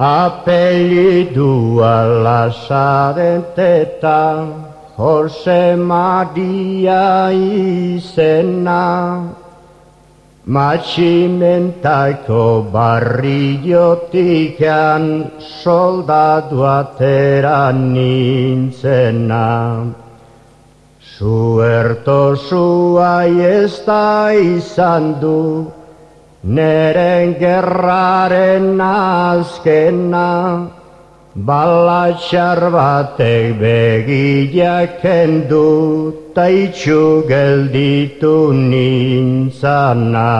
Apellidu alasarenteta Jose Maria izena Matximentaiko barriotikan soldatu atera nintzena. Zuerto zuai ez da izan du, neren gerraren azkena, balatxar batek begiak kendu, ta itxu gelditu nintzana.